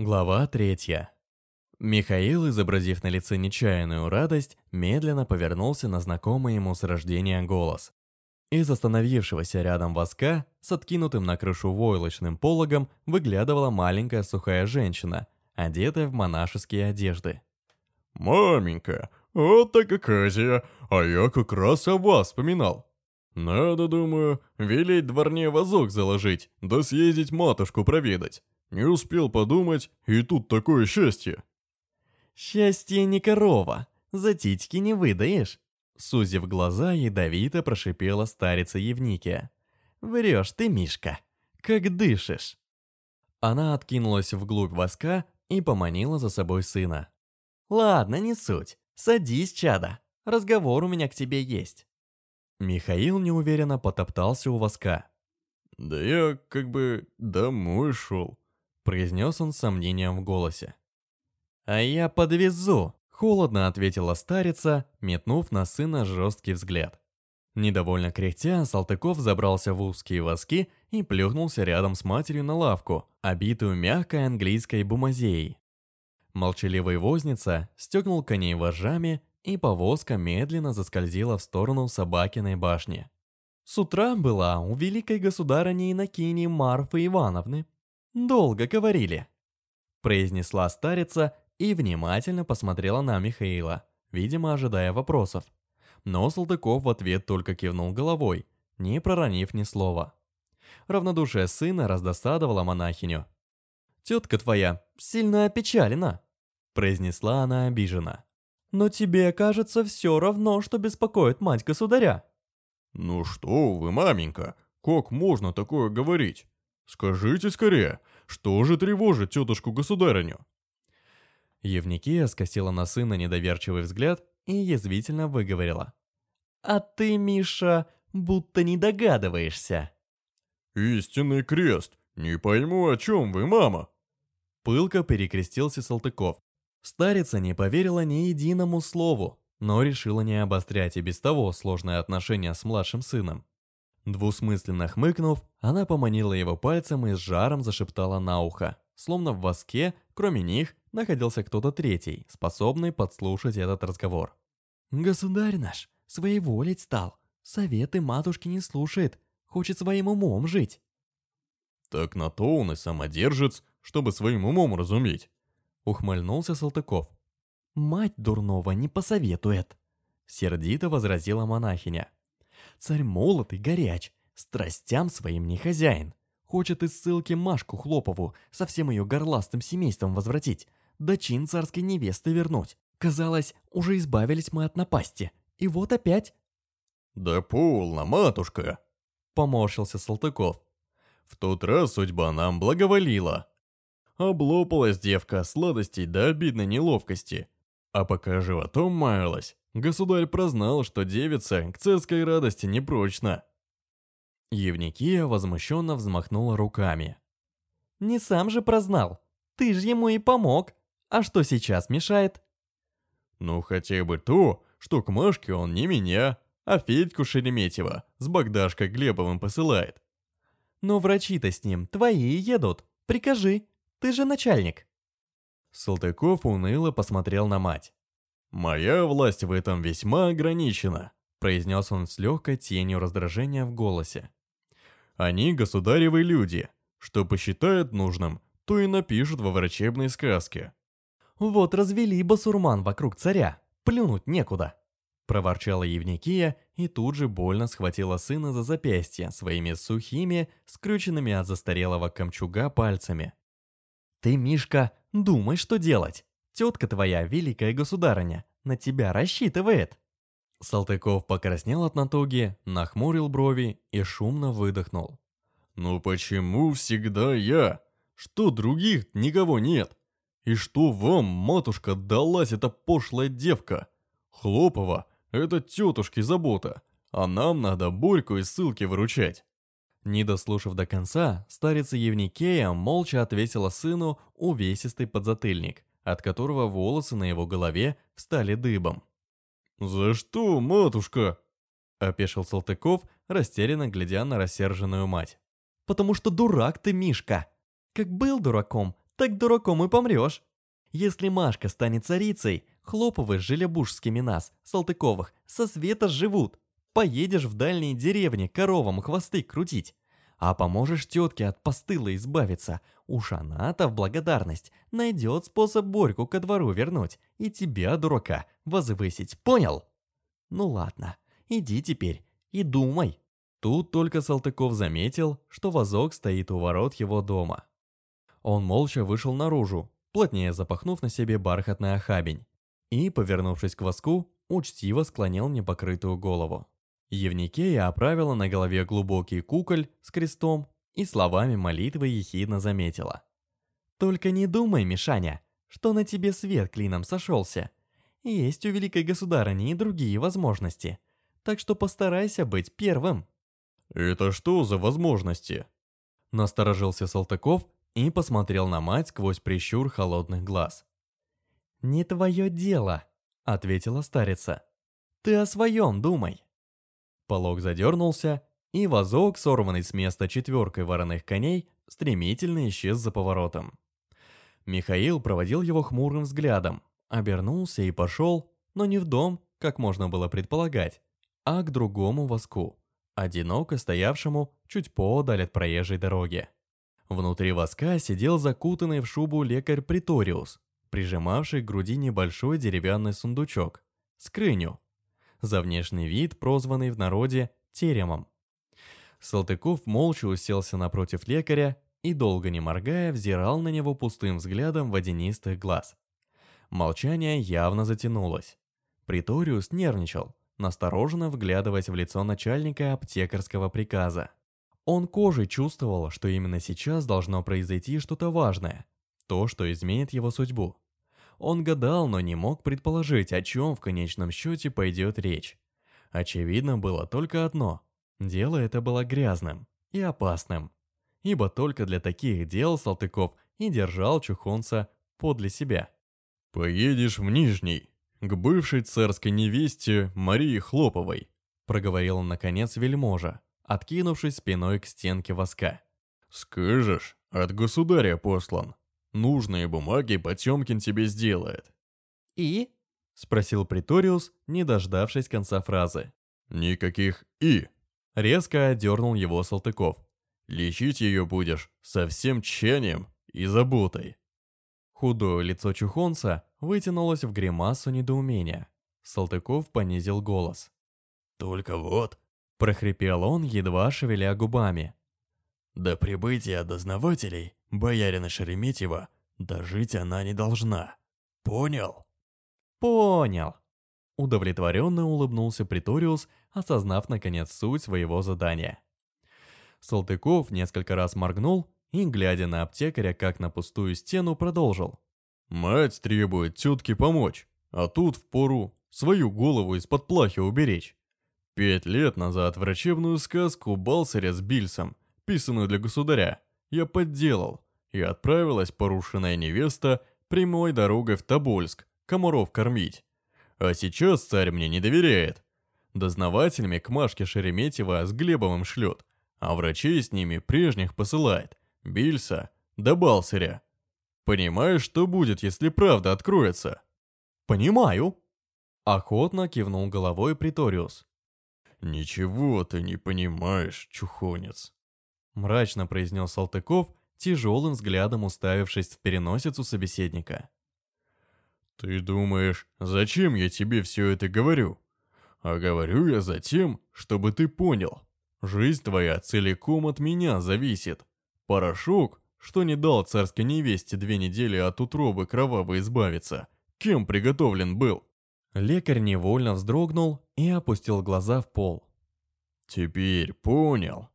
Глава третья. Михаил, изобразив на лице нечаянную радость, медленно повернулся на знакомый ему с рождения голос. Из остановившегося рядом воска с откинутым на крышу войлочным пологом выглядывала маленькая сухая женщина, одетая в монашеские одежды. «Маменька, вот так оказия, а я как раз о вас вспоминал. Надо, думаю, велеть дворне вазок заложить, да съездить матушку проведать. Не успел подумать, и тут такое счастье. «Счастье не корова, за титьки не выдаешь», Сузив глаза, ядовито прошипела старица Евникия. «Врешь ты, Мишка, как дышишь!» Она откинулась вглубь воска и поманила за собой сына. «Ладно, не суть. Садись, чада. Разговор у меня к тебе есть». Михаил неуверенно потоптался у воска. «Да я как бы домой шел», произнес он с сомнением в голосе. «А я подвезу», — холодно ответила старица, метнув на сына жесткий взгляд. Недовольно кряхтя, Салтыков забрался в узкие воски и плюхнулся рядом с матерью на лавку, обитую мягкой английской бумазеей. Молчаливый возница стегнул коней вожжами, и повозка медленно заскользила в сторону Собакиной башни. С утра была у великой государыни Иннокении Марфы Ивановны долго говорили», — произнесла старица и внимательно посмотрела на Михаила, видимо, ожидая вопросов. Но Салтыков в ответ только кивнул головой, не проронив ни слова. Равнодушие сына раздосадовало монахиню. «Тетка твоя сильно опечалена», — произнесла она обиженно. «Но тебе, кажется, все равно, что беспокоит мать государя». «Ну что вы, маменька, как можно такое говорить? Скажите скорее, что же тревожит тетушку-государыню?» Евникия скосила на сына недоверчивый взгляд и язвительно выговорила. «А ты, Миша, будто не догадываешься». «Истинный крест! Не пойму, о чем вы, мама!» Пылко перекрестился Салтыков. Старица не поверила ни единому слову, но решила не обострять и без того сложное отношение с младшим сыном. Двусмысленно хмыкнув, она поманила его пальцем и с жаром зашептала на ухо, словно в воске, кроме них, находился кто-то третий, способный подслушать этот разговор. «Государь наш, своеволить стал, советы матушки не слушает, хочет своим умом жить». «Так на то он и самодержец, чтобы своим умом разуметь», — ухмыльнулся Салтыков. «Мать дурного не посоветует», — сердито возразила монахиня. Царь молод и горяч, страстям своим не хозяин. Хочет из ссылки Машку Хлопову со всем ее горластым семейством возвратить, да чин царской невесты вернуть. Казалось, уже избавились мы от напасти. И вот опять... «Да полно, матушка!» — поморщился Салтыков. «В тот раз судьба нам благоволила. Облопалась девка сладостей до обидной неловкости. А пока животом маялась, Государь прознал, что девица к царской радости не прочна. Евникия возмущенно взмахнула руками. «Не сам же прознал. Ты же ему и помог. А что сейчас мешает?» «Ну, хотя бы то, что к Машке он не меня, а Федьку Шереметьева с Богдашкой Глебовым посылает». «Но врачи-то с ним твои едут. Прикажи, ты же начальник». Салтыков уныло посмотрел на мать. «Моя власть в этом весьма ограничена», — произнес он с легкой тенью раздражения в голосе. «Они государевы люди. Что посчитают нужным, то и напишут во врачебной сказке». «Вот развели басурман вокруг царя, плюнуть некуда», — проворчала Евникия и тут же больно схватила сына за запястье своими сухими, скрюченными от застарелого камчуга пальцами. «Ты, Мишка, думай, что делать. Тетка твоя, великая государыня, на тебя рассчитывает». Салтыков покраснел от натуги, нахмурил брови и шумно выдохнул. «Ну почему всегда я? Что других никого нет? И что вам, матушка, далась эта пошлая девка? Хлопова — это тетушки забота, а нам надо Борьку из ссылки выручать». Не дослушав до конца, старица Евникея молча отвесила сыну увесистый подзатыльник от которого волосы на его голове встали дыбом. «За что, матушка?» – опешил Салтыков, растерянно глядя на рассерженную мать. «Потому что дурак ты, Мишка! Как был дураком, так дураком и помрешь. Если Машка станет царицей, Хлоповы с Желебужскими нас, Салтыковых, со света живут. Поедешь в дальние деревни коровам хвосты крутить. А поможешь тетке от постыла избавиться. Уж она-то в благодарность найдет способ Борьку ко двору вернуть и тебя, дурака, возвысить, понял? Ну ладно, иди теперь и думай. Тут только Салтыков заметил, что вазок стоит у ворот его дома. Он молча вышел наружу, плотнее запахнув на себе бархатный охабень, и, повернувшись к воску, учтиво склонил непокрытую голову. Евникея оправила на голове глубокий куколь с крестом и словами молитвы ехидно заметила. «Только не думай, Мишаня, что на тебе свет клином сошелся. Есть у великой государыни и другие возможности, так что постарайся быть первым». «Это что за возможности?» Насторожился Салтыков и посмотрел на мать сквозь прищур холодных глаз. «Не твое дело», — ответила старица. «Ты о своем думай». Полог задернулся, и вазок, сорванный с места четверкой вороных коней, стремительно исчез за поворотом. Михаил проводил его хмурым взглядом, обернулся и пошел, но не в дом, как можно было предполагать, а к другому воску, одиноко стоявшему чуть подаль от проезжей дороги. Внутри воска сидел закутанный в шубу лекарь Приториус, прижимавший к груди небольшой деревянный сундучок, скрыню, за внешний вид прозванный в народе теремом. Салтыков молча уселся напротив лекаря и, долго не моргая, взирал на него пустым взглядом водянистых глаз. Молчание явно затянулось. Приториус нервничал, настороженно вглядываясь в лицо начальника аптекарского приказа. Он кожей чувствовал, что именно сейчас должно произойти что-то важное, то, что изменит его судьбу. Он гадал, но не мог предположить, о чем в конечном счете пойдет речь. Очевидно было только одно. Дело это было грязным и опасным. Ибо только для таких дел Салтыков и держал Чухонца подле себя. «Поедешь в Нижний, к бывшей царской невесте Марии Хлоповой», проговорил наконец вельможа, откинувшись спиной к стенке воска. «Скажешь, от государя послан. Нужные бумаги Потемкин тебе сделает». «И?» — спросил Приториус, не дождавшись конца фразы. «Никаких «и». Резко одернул его Салтыков. «Лечить ее будешь со всем тщанием и заботой». Худое лицо Чухонца вытянулось в гримасу недоумения. Салтыков понизил голос. «Только вот», — прохрипел он, едва шевеля губами. «До прибытия дознавателей боярина Шереметьева дожить она не должна. Понял? Понял. Удовлетворенно улыбнулся Приториус, осознав наконец суть своего задания. Салтыков несколько раз моргнул и, глядя на аптекаря как на пустую стену, продолжил. «Мать требует тетке помочь, а тут впору свою голову из-под плахи уберечь. Пять лет назад врачебную сказку Балсаря с Бильсом, писанную для государя, я подделал, и отправилась порушенная невеста прямой дорогой в Тобольск, комаров кормить. А сейчас царь мне не доверяет. Дознавателями к Машке Шереметьева с Глебовым шлет, а врачей с ними прежних посылает, Бильса да Балсаря. Понимаешь, что будет, если правда откроется? Понимаю. Охотно кивнул головой Приториус. «Ничего ты не понимаешь, чухонец», мрачно произнес Салтыков, тяжелым взглядом уставившись в переносицу собеседника. «Ты думаешь, зачем я тебе все это говорю? А говорю я за тем, чтобы ты понял. Жизнь твоя целиком от меня зависит. Порошок, что не дал царской невесте две недели от утробы кроваво избавиться, кем приготовлен был?» Лекарь невольно вздрогнул и опустил глаза в пол. «Теперь понял»,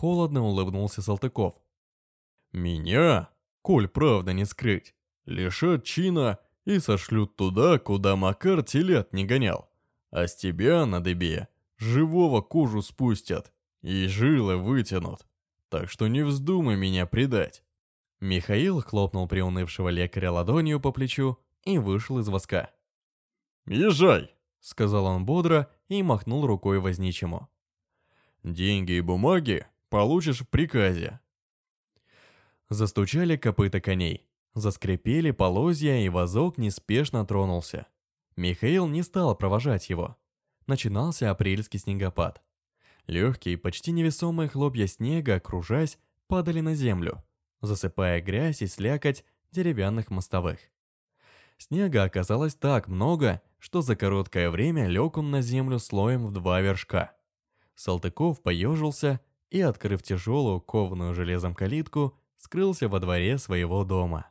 Холодно улыбнулся Салтыков. «Меня, коль правда не скрыть, лишат чина и сошлют туда, куда Макар телят не гонял. А с тебя на дыбе живого кожу спустят и жилы вытянут. Так что не вздумай меня предать». Михаил хлопнул приунывшего лекаря ладонью по плечу и вышел из воска. «Езжай!» — сказал он бодро и махнул рукой возничему. «Деньги и бумаги Получишь в приказе. Застучали копыта коней. Заскрипели полозья, и вазок неспешно тронулся. Михаил не стал провожать его. Начинался апрельский снегопад. Легкие, почти невесомые хлопья снега, окружаясь, падали на землю, засыпая грязь и слякоть деревянных мостовых. Снега оказалось так много, что за короткое время лег он на землю слоем в два вершка. Салтыков поежился и, открыв тяжелую, кованую железом калитку, скрылся во дворе своего дома.